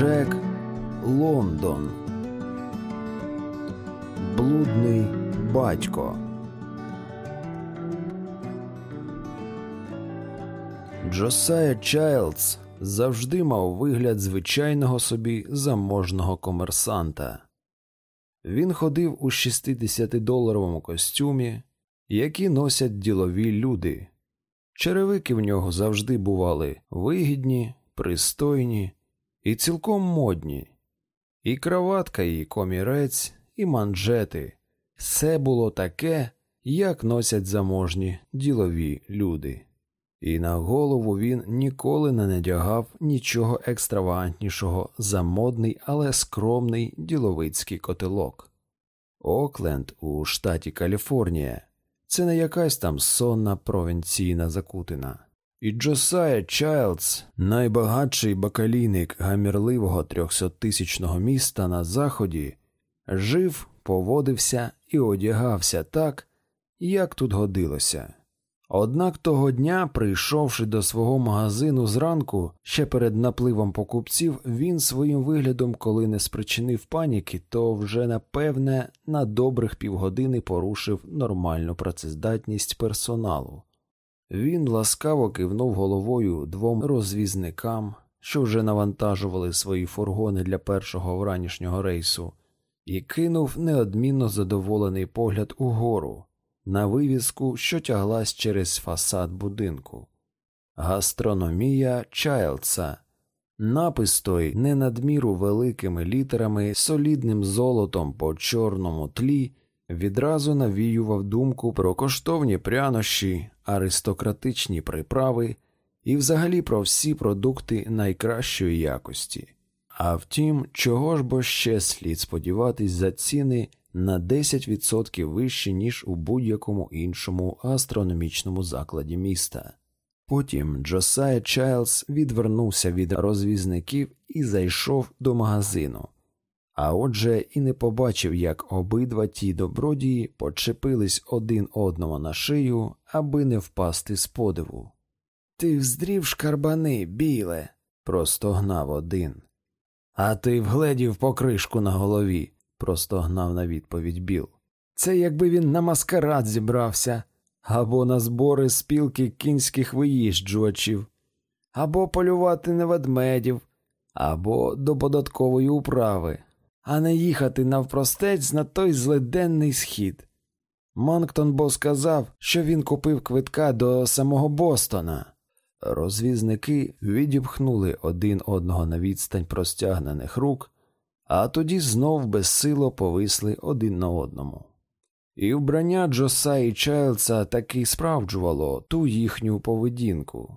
Джек Лондон. Блудний батько. Джосая Чайлдс завжди мав вигляд звичайного собі заможного комерсанта. Він ходив у 60-доларовому костюмі, які носять ділові люди. Черевики в нього завжди бували вигідні, пристойні і цілком модні, і краватка, і комірець, і манжети все було таке, як носять заможні ділові люди. І на голову він ніколи не надягав нічого екстравагантнішого за модний, але скромний діловицький котелок. Окленд у штаті Каліфорнія це не якась там сонна провінційна закутина. І Джосая Чайлдс, найбагатший бакалійник гамірливого трьохсоттисячного міста на заході, жив, поводився і одягався так, як тут годилося. Однак того дня, прийшовши до свого магазину зранку, ще перед напливом покупців, він своїм виглядом, коли не спричинив паніки, то вже напевне на добрих півгодини порушив нормальну працездатність персоналу. Він ласкаво кивнув головою двом розвізникам, що вже навантажували свої фургони для першого вранішнього рейсу, і кинув неодмінно задоволений погляд угору на вивіску, що тяглась через фасад будинку. Гастрономія Чайлдса. Напис той не надміру великими літерами, солідним золотом по чорному тлі, відразу навіював думку про коштовні прянощі, аристократичні приправи і взагалі про всі продукти найкращої якості. А втім, чого ж бо ще слід сподіватись за ціни на 10% вище, ніж у будь-якому іншому астрономічному закладі міста. Потім Джосай Чайлз відвернувся від розвізників і зайшов до магазину, а отже і не побачив, як обидва ті добродії почепились один одному на шию, аби не впасти з подиву. Ти вздрів шкарбани, біле, простогнав один. А ти вгледів покришку на голові, простогнав на відповідь Біл. Це якби він на маскарад зібрався, або на збори спілки кінських виїжджувачів, або полювати на ведмедів, або до податкової управи, а не їхати навпростець на той злиденний схід. Монктон бо сказав, що він купив квитка до самого Бостона. Розвізники відіпхнули один одного на відстань простягнених рук, а тоді знов безсило повисли один на одному. І вбрання Джоса і Чайлдса таки справджувало ту їхню поведінку.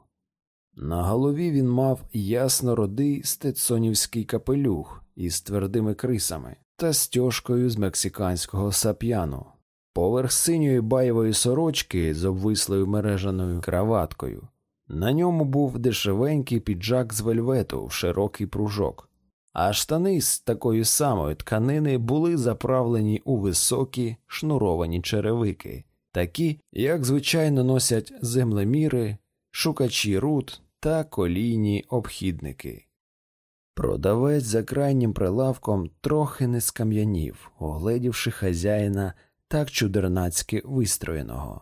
На голові він мав ясно родий стецонівський капелюх із твердими крисами та стяжкою з мексиканського сап'яну, поверх синьої байової сорочки з обвислою мережаною краваткою. На ньому був дешевенький піджак з вельвету в широкий пружок, а штани з такої самої тканини були заправлені у високі шнуровані черевики, такі, як звичайно носять землеміри, шукачі руд та колійні обхідники. Продавець за крайнім прилавком трохи не скам'янів, огледівши хазяїна так чудернацьки вистроєного.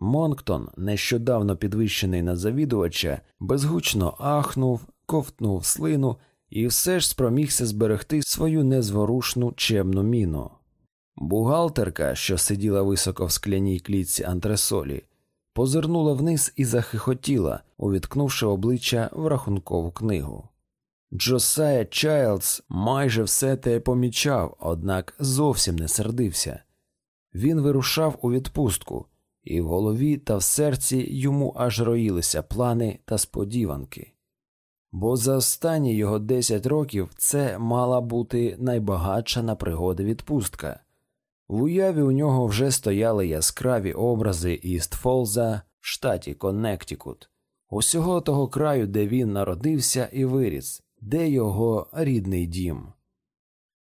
Монктон, нещодавно підвищений на завідувача, безгучно ахнув, ковтнув слину і все ж спромігся зберегти свою незворушну чемну міну. Бухгалтерка, що сиділа високо в скляній клітці антресолі, позирнула вниз і захихотіла, увіткнувши обличчя в рахункову книгу. Джосая Чайлдс майже все те помічав, однак зовсім не сердився. Він вирушав у відпустку і в голові та в серці йому аж роїлися плани та сподіванки. Бо за останні його 10 років це мала бути найбагатша на пригоди відпустка. В уяві у нього вже стояли яскраві образи Істфолза в штаті Коннектікут, усього того краю, де він народився і виріс, де його рідний дім.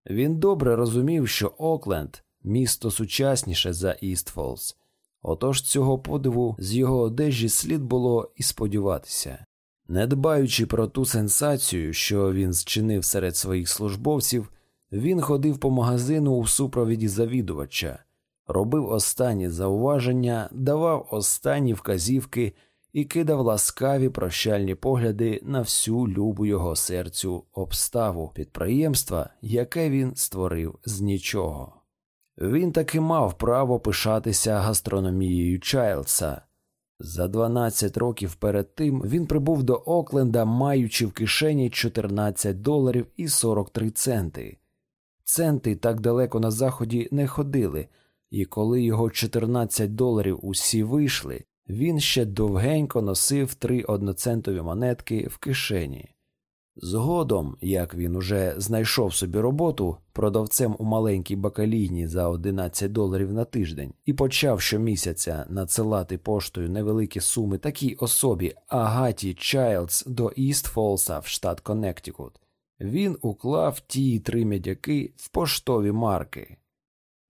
Він добре розумів, що Окленд місто сучасніше за Істфолз, Отож цього подиву з його одежі слід було і сподіватися. Не дбаючи про ту сенсацію, що він зчинив серед своїх службовців, він ходив по магазину у супровіді завідувача, робив останні зауваження, давав останні вказівки і кидав ласкаві прощальні погляди на всю любу його серцю обставу підприємства, яке він створив з нічого. Він таки мав право пишатися гастрономією Чайлдса. За 12 років перед тим він прибув до Окленда, маючи в кишені 14 доларів і 43 центи. Центи так далеко на заході не ходили, і коли його 14 доларів усі вийшли, він ще довгенько носив три одноцентові монетки в кишені. Згодом, як він уже знайшов собі роботу продавцем у маленькій бакалійні за 11 доларів на тиждень і почав щомісяця надсилати поштою невеликі суми такій особі Агаті Чайлдс до Іст Фолса в штат Коннектикут, він уклав ті три медяки в поштові марки.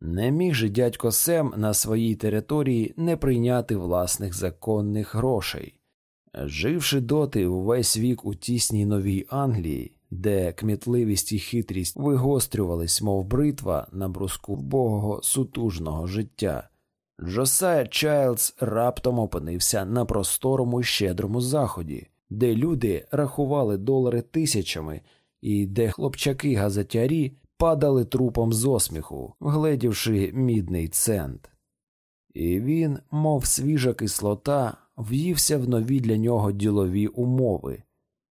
Не міг же дядько Сем на своїй території не прийняти власних законних грошей. Живши доти увесь вік у тісній новій Англії, де кмітливість і хитрість вигострювались, мов бритва на бруску вбогого сутужного життя, Джосая Чайлдс раптом опинився на просторому щедрому заході, де люди рахували долари тисячами і де хлопчаки газетярі падали трупом з осміху, вгледівши мідний цент. І він, мов свіжа кислота, в'ївся в нові для нього ділові умови.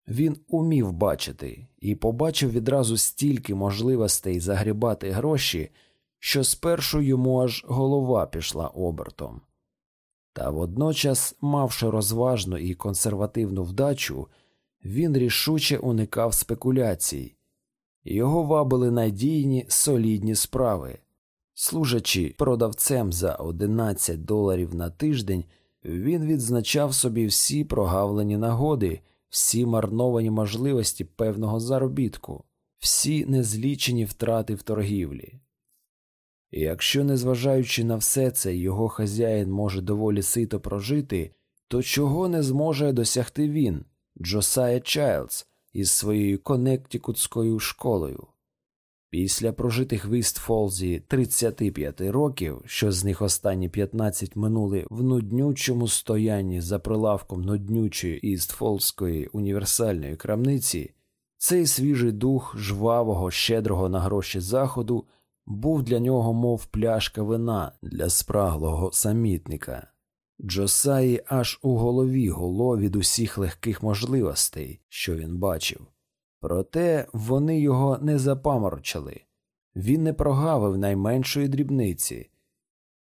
Він умів бачити і побачив відразу стільки можливостей загрібати гроші, що спершу йому аж голова пішла обертом. Та водночас, мавши розважну і консервативну вдачу, він рішуче уникав спекуляцій, його вабили надійні солідні справи. Служачи продавцем за 11 доларів на тиждень, він відзначав собі всі прогавлені нагоди, всі марновані можливості певного заробітку, всі незлічені втрати в торгівлі. І якщо, незважаючи на все це, його хазяїн може доволі сито прожити, то чого не зможе досягти він, Джосая Чайлдс, із своєю коннектикутською школою? Після прожитих в Істфолзі 35 років, що з них останні 15 минули в нуднючому стоянні за прилавком нуднючої Істфолзької універсальної крамниці, цей свіжий дух жвавого, щедрого на гроші заходу був для нього, мов пляшка вина для спраглого самітника. Джосаї аж у голові гуло від усіх легких можливостей, що він бачив. Проте вони його не запаморочили, він не прогавив найменшої дрібниці.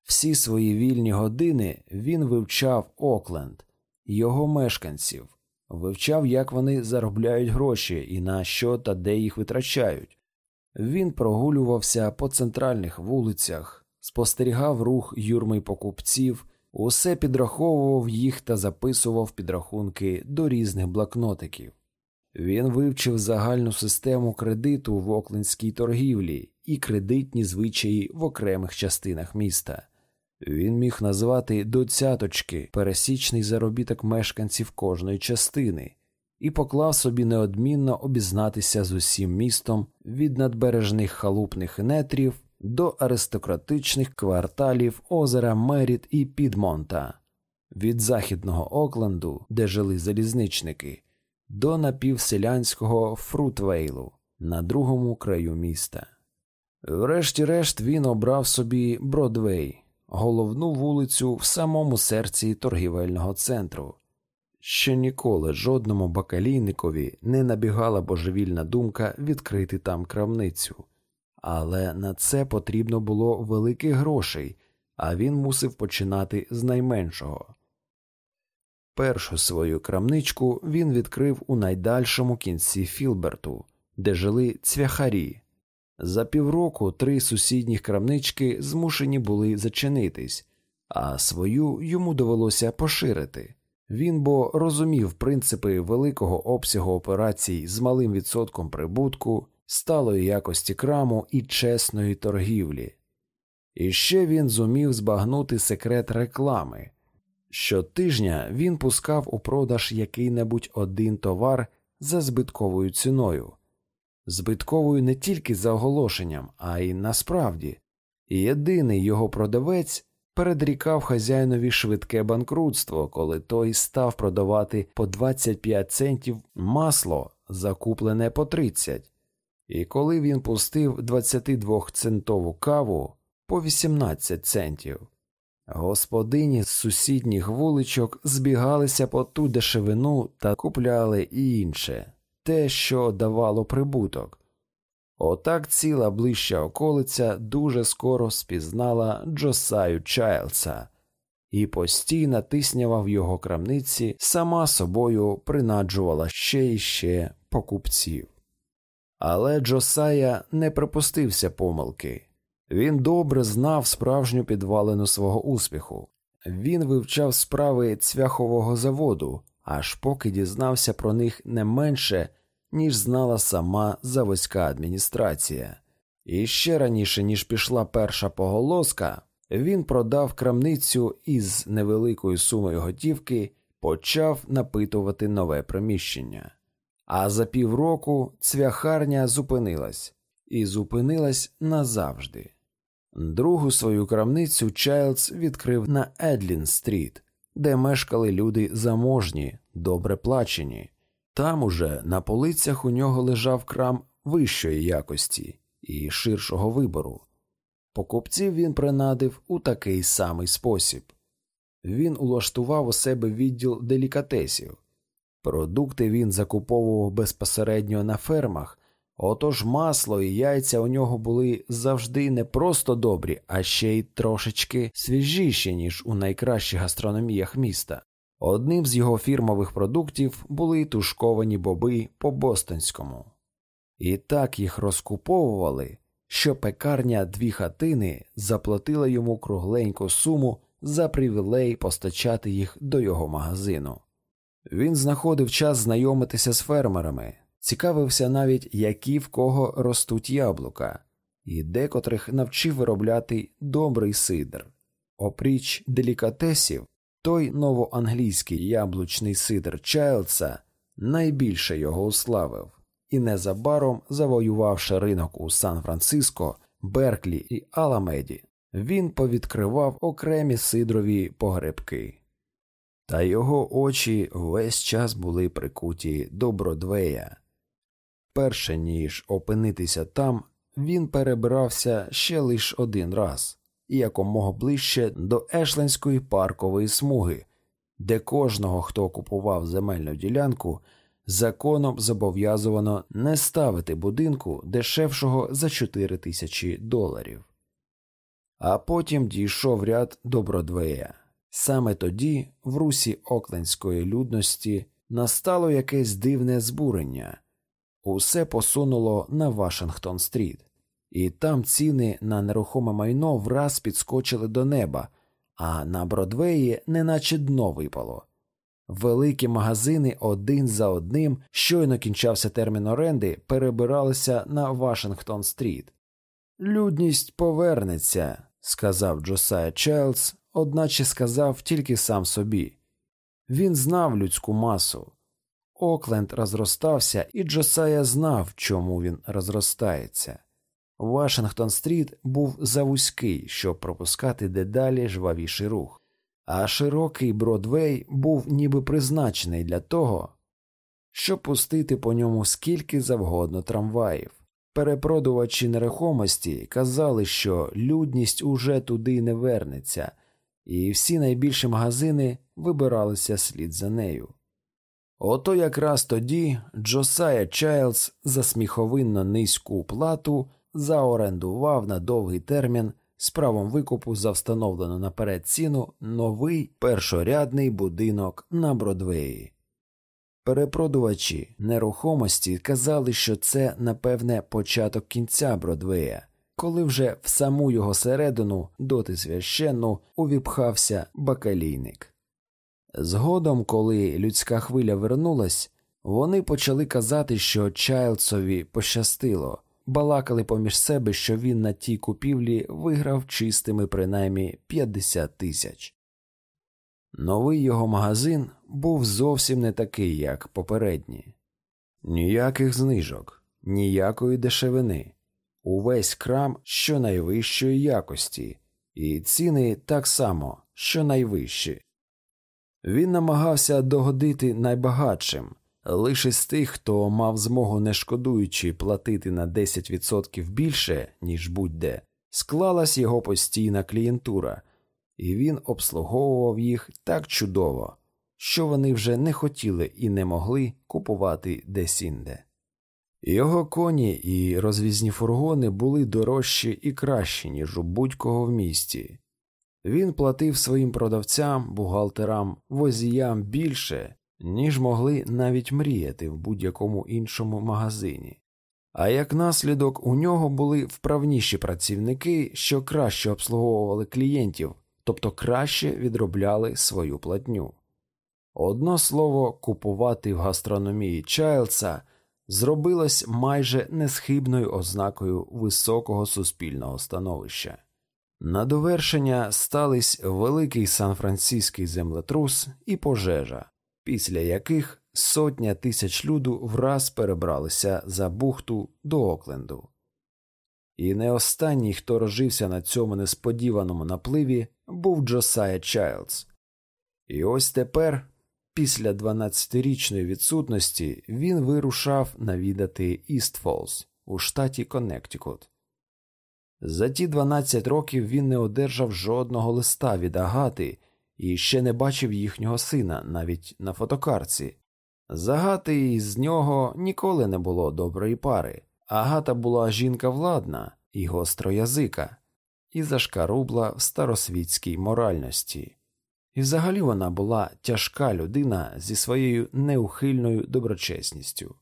Всі свої вільні години він вивчав Окленд, його мешканців, вивчав, як вони заробляють гроші і на що та де їх витрачають. Він прогулювався по центральних вулицях, спостерігав рух юрми покупців, усе підраховував їх та записував підрахунки до різних блокнотиків. Він вивчив загальну систему кредиту в оклендській торгівлі і кредитні звичаї в окремих частинах міста. Він міг назвати до цяточки пересічний заробіток мешканців кожної частини і поклав собі неодмінно обізнатися з усім містом від надбережних халупних нетрів до аристократичних кварталів озера Меріт і Підмонта, від західного Окленду, де жили залізничники до напівселянського Фрутвейлу на другому краю міста. Врешті-решт він обрав собі Бродвей, головну вулицю в самому серці торгівельного центру. Ще ніколи жодному бакалійникові не набігала божевільна думка відкрити там крамницю, але на це потрібно було великих грошей, а він мусив починати з найменшого. Першу свою крамничку він відкрив у найдальшому кінці Філберту, де жили цвяхарі. За півроку три сусідніх крамнички змушені були зачинитись, а свою йому довелося поширити. Він бо розумів принципи великого обсягу операцій з малим відсотком прибутку, сталої якості краму і чесної торгівлі. І ще він зумів збагнути секрет реклами. Щотижня він пускав у продаж який-небудь один товар за збитковою ціною, збитковою не тільки за оголошенням, а й насправді, і єдиний його продавець передрікав хазяїнові швидке банкрутство, коли той став продавати по 25 центів масло, закуплене по 30, і коли він пустив 22-центову каву по 18 центів. Господині з сусідніх вуличок збігалися по ту дешевину та купляли інше, те, що давало прибуток. Отак ціла ближча околиця дуже скоро спізнала Джосаю Чайлса і постійна тиснява в його крамниці сама собою принаджувала ще й ще покупців. Але Джосая не припустився помилки. Він добре знав справжню підвалину свого успіху. Він вивчав справи цвяхового заводу, аж поки дізнався про них не менше, ніж знала сама заводська адміністрація. І ще раніше, ніж пішла перша поголоска, він продав крамницю із невеликою сумою готівки, почав напитувати нове приміщення. А за півроку цвяхарня зупинилась і зупинилась назавжди. Другу свою крамницю Чайлдс відкрив на Едлін Стріт, де мешкали люди заможні, добре плачені. Там уже на полицях у нього лежав крам вищої якості і ширшого вибору. Покупців він принадив у такий самий спосіб він улаштував у себе відділ делікатесів. Продукти він закуповував безпосередньо на фермах, отож масло і яйця у нього були завжди не просто добрі, а ще й трошечки свіжіші, ніж у найкращих гастрономіях міста. Одним з його фірмових продуктів були тушковані боби по бостонському, і так їх розкуповували, що пекарня дві хатини заплатила йому кругленьку суму за привілей постачати їх до його магазину. Він знаходив час знайомитися з фермерами, цікавився навіть, які в кого ростуть яблука, і декотрих навчив виробляти добрий сидр. Опріч делікатесів, той новоанглійський яблучний сидр Чайлдса найбільше його уславив, і незабаром, завоювавши ринок у Сан-Франциско, Берклі і Аламеді, він повідкривав окремі сидрові погребки. Та його очі весь час були прикуті до Бродвея. Перше ніж опинитися там, він перебрався ще лише один раз якомога ближче до Ешленської паркової смуги, де кожного, хто купував земельну ділянку, законом зобов'язувано не ставити будинку дешевшого за 4 тисячі доларів. А потім дійшов ряд до Бродвея. Саме тоді, в русі оклендської людності, настало якесь дивне збурення, усе посунуло на Вашингтон стріт, і там ціни на нерухоме майно враз підскочили до неба, а на Бродвеї неначе дно випало. Великі магазини один за одним, щойно кінчався термін оренди, перебиралися на Вашингтон стріт. Людність повернеться, сказав Джосая Чайлдс, одначе сказав тільки сам собі. Він знав людську масу. Окленд розростався, і Джосая знав, чому він розростається. Вашингтон Стріт був завузький, щоб пропускати дедалі жвавіший рух, а широкий Бродвей був ніби призначений для того, щоб пустити по ньому скільки завгодно трамваїв. Перепродувачі нерухомості казали, що людність уже туди не вернеться, і всі найбільші магазини вибиралися слід за нею. Ото якраз тоді Джосая Чайлдс за сміховинно низьку плату заорендував на довгий термін з правом викупу за встановлену наперед ціну новий першорядний будинок на Бродвеї. Перепродувачі нерухомості казали, що це, напевне, початок кінця Бродвея, коли вже в саму його середину, доти священну, увіпхався бакалійник. Згодом, коли людська хвиля вернулась, вони почали казати, що Чайлдсові пощастило, балакали поміж себе, що він на тій купівлі виграв чистими принаймні 50 тисяч. Новий його магазин був зовсім не такий, як попередній. Ніяких знижок, ніякої дешевини, увесь крам щонайвищої якості, і ціни так само, що найвищі. Він намагався догодити найбагатшим, лише з тих, хто мав змогу не шкодуючи платити на 10% більше, ніж будь-де, склалась його постійна клієнтура, і він обслуговував їх так чудово, що вони вже не хотіли і не могли купувати десінде. Його коні і розвізні фургони були дорожчі і кращі, ніж у будь-кого в місті. Він платив своїм продавцям, бухгалтерам, возіям більше, ніж могли навіть мріяти в будь-якому іншому магазині. А як наслідок у нього були вправніші працівники, що краще обслуговували клієнтів, тобто краще відробляли свою платню. Одно слово, купувати в гастрономії Чайлдса зробилось майже несхибною ознакою високого суспільного становища. На довершення стались великий сан-франциський землетрус і пожежа, після яких сотня тисяч люду враз перебралися за бухту до Окленду. І не останній, хто розжився на цьому несподіваному напливі, був Джосая Чайлдс. І ось тепер, після 12-річної відсутності, він вирушав навідати Істфолз у штаті Коннектикут. За ті 12 років він не одержав жодного листа від Агати і ще не бачив їхнього сина навіть на фотокарці. З Агати з нього ніколи не було доброї пари. Агата була жінка владна і гостроязика, і зашкарубла в старосвітській моральності. І взагалі вона була тяжка людина зі своєю неухильною доброчесністю.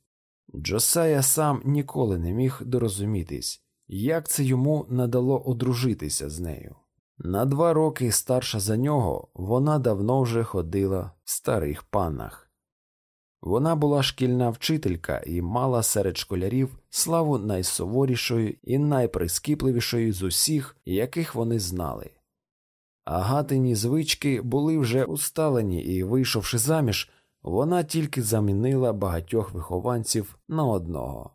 Джосая сам ніколи не міг дорозумітись, як це йому надало одружитися з нею. На два роки старша за нього вона давно вже ходила в старих паннах. Вона була шкільна вчителька і мала серед школярів славу найсуворішої і найприскіпливішої з усіх, яких вони знали. Агатині звички були вже усталені, і, вийшовши заміж, вона тільки замінила багатьох вихованців на одного.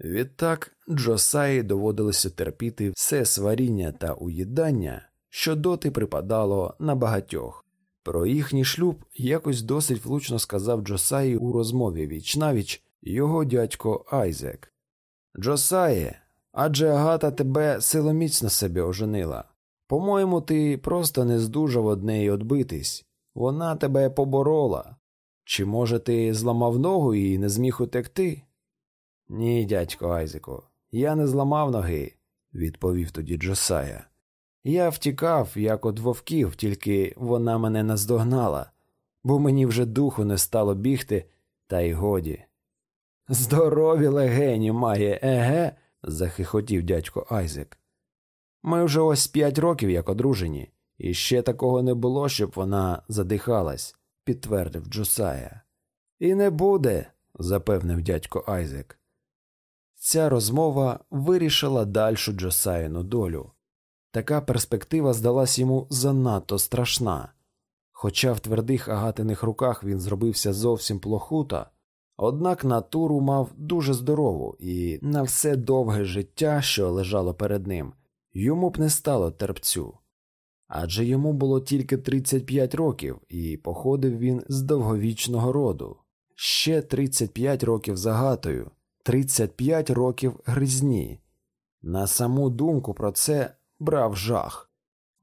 Відтак Джосаї доводилося терпіти все сваріння та уїдання, що доти припадало на багатьох. Про їхній шлюб якось досить влучно сказав Джосаї у розмові вічнавіч його дядько Айзек. Джосає, адже Агата тебе силоміцно себе оженила. По-моєму, ти просто не здужав од неї одбитись. Вона тебе поборола. Чи, може, ти зламав ногу і не зміг утекти? Ні, дядько Айзеку, я не зламав ноги, відповів тоді Джосая. Я втікав, як от вовків, тільки вона мене наздогнала, бо мені вже духу не стало бігти, та й годі. Здорові легені має, еге, захихотів дядько Айзек. Ми вже ось п'ять років як одружені, і ще такого не було, щоб вона задихалась, підтвердив Джосая. І не буде, запевнив дядько Айзек. Ця розмова вирішила дальшу Джосаїну долю. Така перспектива здалась йому занадто страшна. Хоча в твердих агатиних руках він зробився зовсім плохута, однак натуру мав дуже здорову і на все довге життя, що лежало перед ним, йому б не стало терпцю. Адже йому було тільки 35 років, і походив він з довговічного роду, ще 35 років загатою, 35 років гризні. На саму думку про це брав жах.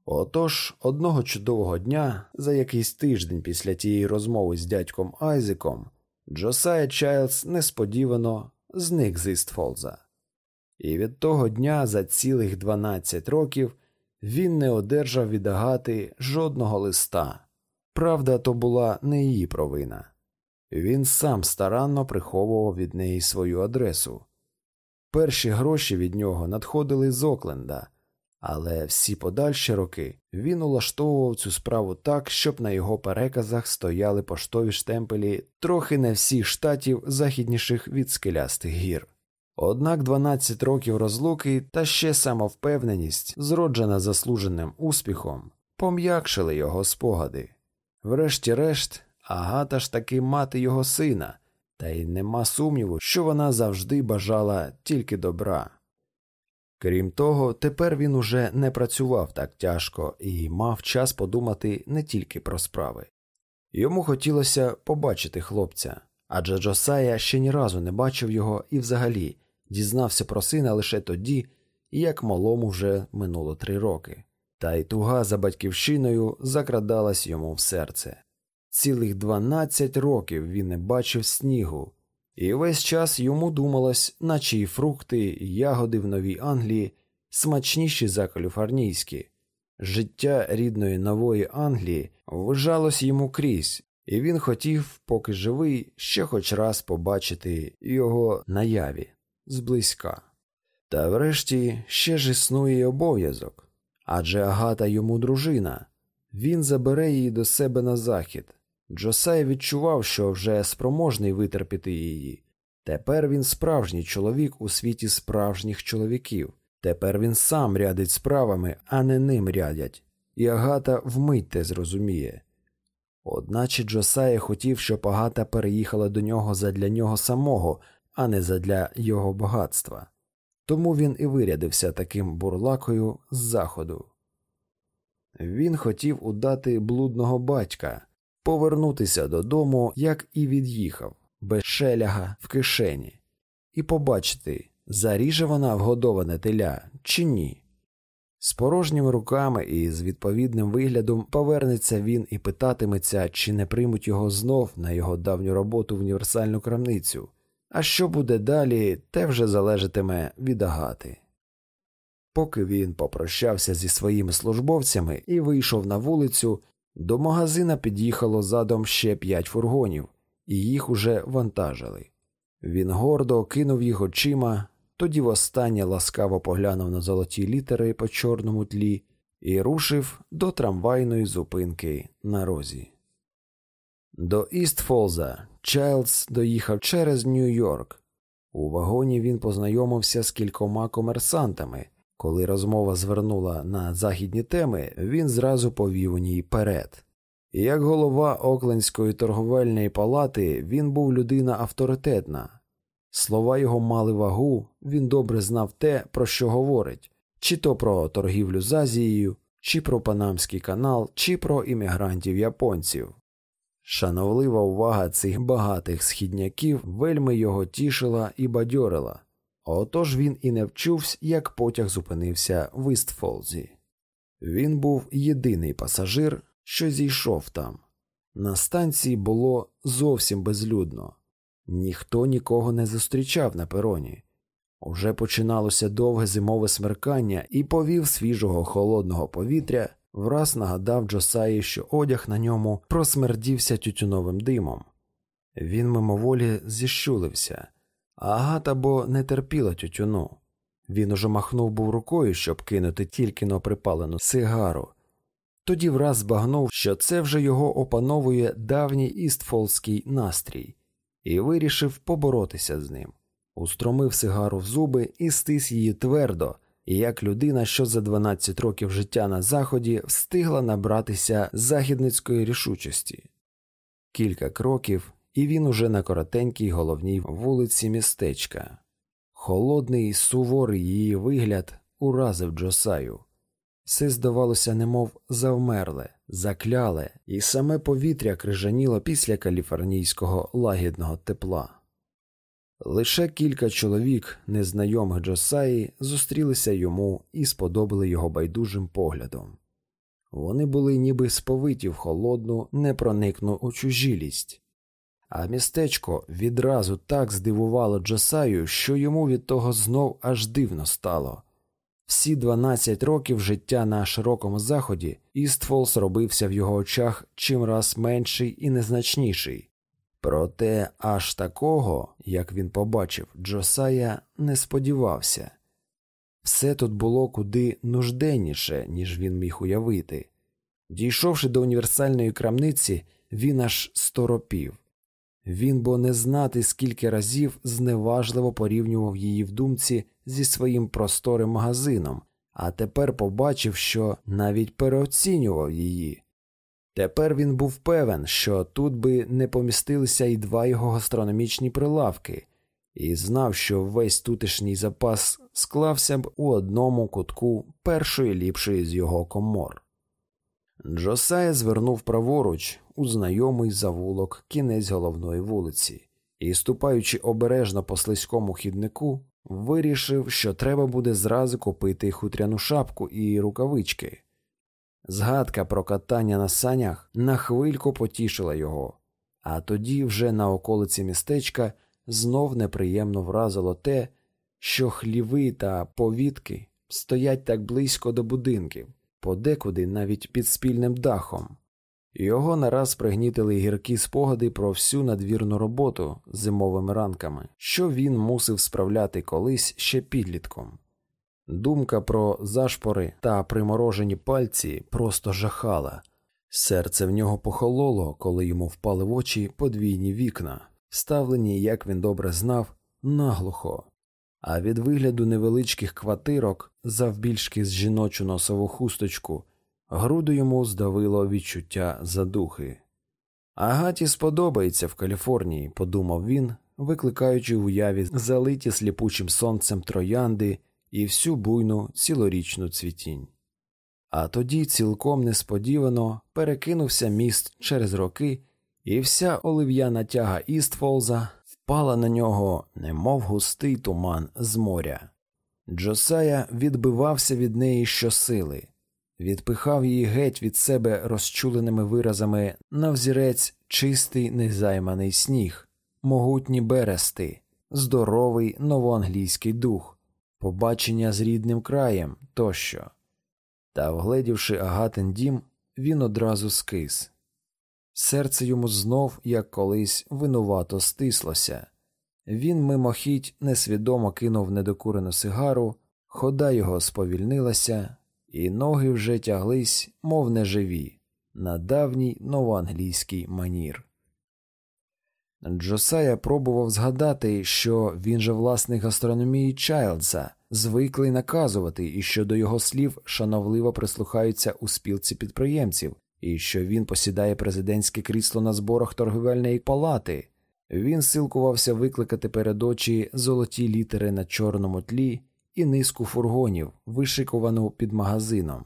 Отож, одного чудового дня, за якийсь тиждень після тієї розмови з дядьком Айзеком, Джосая Чайлдс несподівано зник з Істфолза. І від того дня за цілих 12 років він не одержав від Агати жодного листа. Правда, то була не її провина. Він сам старанно приховував від неї свою адресу. Перші гроші від нього надходили з Окленда, але всі подальші роки він улаштовував цю справу так, щоб на його переказах стояли поштові штемпелі трохи не всіх штатів західніших від скелястих гір. Однак 12 років розлуки та ще самовпевненість, зроджена заслуженим успіхом, пом'якшили його спогади. Врешті-решт, Агата ж таки мати його сина, та й нема сумніву, що вона завжди бажала тільки добра. Крім того, тепер він уже не працював так тяжко і мав час подумати не тільки про справи. Йому хотілося побачити хлопця, адже Джосая ще ні разу не бачив його і взагалі дізнався про сина лише тоді, як малому вже минуло три роки, та й туга за батьківщиною закрадалась йому в серце. Цілих дванадцять років він не бачив снігу, і весь час йому думалось, наче й фрукти, і ягоди в Новій Англії смачніші за каліфорнійські. Життя рідної нової Англії вважалось йому крізь, і він хотів, поки живий, ще хоч раз побачити його наяві зблизька. Та врешті ще ж існує обов'язок адже Агата йому дружина, він забере її до себе на захід. Джосай відчував, що вже спроможний витерпіти її. Тепер він справжній чоловік у світі справжніх чоловіків. Тепер він сам рядить справами, а не ним рядять, і Агата вмить те зрозуміє. Одначе Джосая хотів, щоб Агата переїхала до нього задля нього самого, а не задля його багатства. Тому він і вирядився таким бурлакою з заходу. Він хотів удати блудного батька, повернутися додому, як і від'їхав, без шеляга в кишені, і побачити, заріже вона вгодоване теля чи ні. З порожніми руками і з відповідним виглядом повернеться він і питатиметься, чи не приймуть його знов на його давню роботу в універсальну крамницю. А що буде далі, те вже залежатиме від агати. Поки він попрощався зі своїми службовцями і вийшов на вулицю, до магазина під'їхало задом ще п'ять фургонів, і їх уже вантажили. Він гордо кинув їх очима, тоді востаннє ласкаво поглянув на золоті літери по чорному тлі і рушив до трамвайної зупинки на розі. До Істфолза Чайлдс доїхав через Нью-Йорк. У вагоні він познайомився з кількома комерсантами. Коли розмова звернула на західні теми, він зразу повів у ній перед. Як голова Оклендської торговельної палати, він був людина авторитетна. Слова його мали вагу, він добре знав те, про що говорить, чи то про торгівлю з Азією, чи про Панамський канал, чи про іммігрантів японців. Шановлива увага цих багатих східняків вельми його тішила і бадьорила. Отож він і не вчувся, як потяг зупинився в Істфолзі. Він був єдиний пасажир, що зійшов там. На станції було зовсім безлюдно, ніхто нікого не зустрічав на пероні. Уже починалося довге зимове смеркання і повів свіжого холодного повітря, враз нагадав Джосаї, що одяг на ньому просмердівся тютюновим димом. Він мимоволі зіщулився. Агата бо не терпіла тютюну. Він уже махнув був рукою, щоб кинути тільки но припалену сигару. Тоді враз збагнув, що це вже його опановує давній істфолський настрій, і вирішив поборотися з ним. Устромив сигару в зуби і стис її твердо, як людина, що за 12 років життя на заході встигла набратися західницької рішучості. Кілька кроків, і він уже на коротенькій головній вулиці містечка. Холодний, суворий її вигляд уразив Джосаю. Все здавалося, немов завмерле, закляле, і саме повітря крижаніло після каліфорнійського лагідного тепла. Лише кілька чоловік, незнайомих Джосаї, зустрілися йому і сподобали його байдужим поглядом. Вони були ніби сповиті в холодну, непроникну очужілість. А містечко відразу так здивувало Джосаю, що йому від того знов аж дивно стало. Всі 12 років життя на широкому заході Істфолс робився в його очах чимраз менший і незначніший. Проте аж такого, як він побачив, Джосая не сподівався. Все тут було куди нужденніше, ніж він міг уявити. Дійшовши до універсальної крамниці, він аж сторопів. Він бо не знати, скільки разів зневажливо порівнював її в думці зі своїм просторим магазином, а тепер побачив, що навіть переоцінював її. Тепер він був певен, що тут би не помістилися і два його гастрономічні прилавки, і знав, що весь тутешній запас склався б у одному кутку першої ліпшої з його комор. Джосая звернув праворуч у знайомий завулок кінець головної вулиці і, ступаючи обережно по слизькому хіднику, вирішив, що треба буде зразу купити хутряну шапку і рукавички. Згадка про катання на санях на хвильку потішила його, а тоді вже на околиці містечка знов неприємно вразило те, що хліви та повітки стоять так близько до будинків, подекуди навіть під спільним дахом. Його нараз пригнітили гіркі спогади про всю надвірну роботу зимовими ранками, що він мусив справляти колись ще підлітком. Думка про зашпори та приморожені пальці просто жахала. Серце в нього похололо, коли йому впали в очі подвійні вікна, ставлені, як він добре знав, наглухо, а від вигляду невеличких квартирок, завбільшки з жіночу носову хусточку, груду йому здавило відчуття задухи. Агаті сподобається в Каліфорнії, подумав він, викликаючи в уяві залиті сліпучим сонцем троянди і всю буйну цілорічну цвітінь. А тоді цілком несподівано перекинувся міст через роки, і вся олив'яна тяга Істфолза впала на нього, немов густий туман з моря. Джосая відбивався від неї щосили, відпихав її геть від себе розчуленими виразами на взірець чистий незайманий сніг, могутні берести, здоровий новоанглійський дух, побачення з рідним краєм тощо. Та, вгледівши агатин дім, він одразу скис. Серце йому знов, як колись, винувато стислося. Він мимохідь несвідомо кинув недокурену сигару, хода його сповільнилася, і ноги вже тяглись, мов неживі, на давній новоанглійський манір. Джосая пробував згадати, що він же власник гастрономії Чайлдса, звиклий наказувати, і що до його слів шановливо прислухаються у спілці підприємців, і що він посідає президентське крісло на зборах торговельної палати. Він силкувався викликати перед очі золоті літери на чорному тлі і низку фургонів, вишикувану під магазином.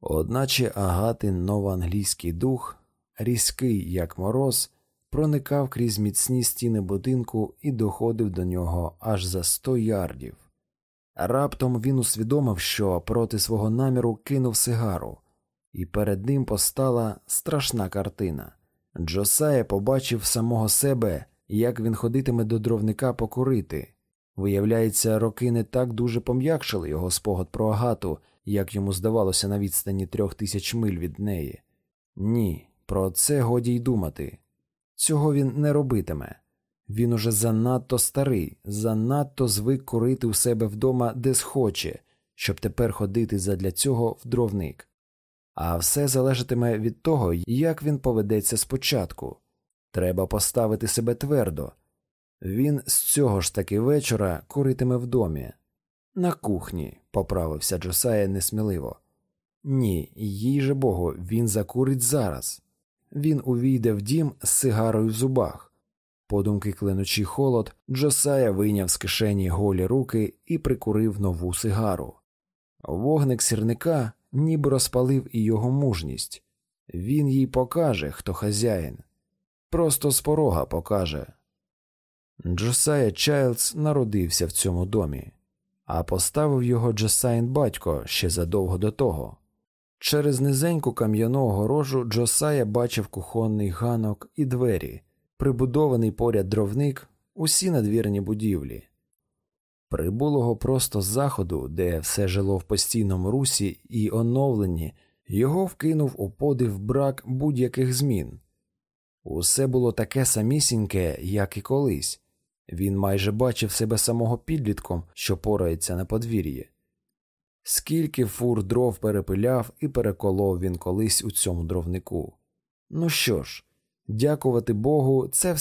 Одначе агатин новоанглійський дух, різкий, як мороз, проникав крізь міцні стіни будинку і доходив до нього аж за сто ярдів. Раптом він усвідомив, що проти свого наміру кинув сигару, і перед ним постала страшна картина. Джосая побачив самого себе, як він ходитиме до дровника покурити. Виявляється, роки не так дуже пом'якшили його спогад про агату, як йому здавалося на відстані трьох тисяч миль від неї. Ні, про це годі й думати. Цього він не робитиме. Він уже занадто старий, занадто звик курити у себе вдома де схоче, щоб тепер ходити задля цього в дровник. А все залежатиме від того, як він поведеться спочатку. Треба поставити себе твердо. Він з цього ж таки вечора куритиме в домі. На кухні, поправився Джосая несміливо. Ні, їй же богу, він закурить зараз. Він увійде в дім з сигарою в зубах. Подумки клинучий холод, Джосая вийняв з кишені голі руки і прикурив нову сигару. Вогник сірника ніби розпалив і його мужність. Він їй покаже, хто хазяїн. Просто з порога покаже. Джосая Чайлдс народився в цьому домі, а поставив його Джосайн батько ще задовго до того. Через низеньку кам'яну огорожу Джосая бачив кухонний ганок і двері, прибудований поряд дровник, усі надвірні будівлі. Прибулого просто з заходу, де все жило в постійному русі і оновленні, його вкинув у подив брак будь-яких змін. Усе було таке самісіньке, як і колись. Він майже бачив себе самого підлітком, що порається на подвір'ї. Скільки фур дров перепиляв і переколов він колись у цьому дровнику. Ну що ж, дякувати Богу, це все.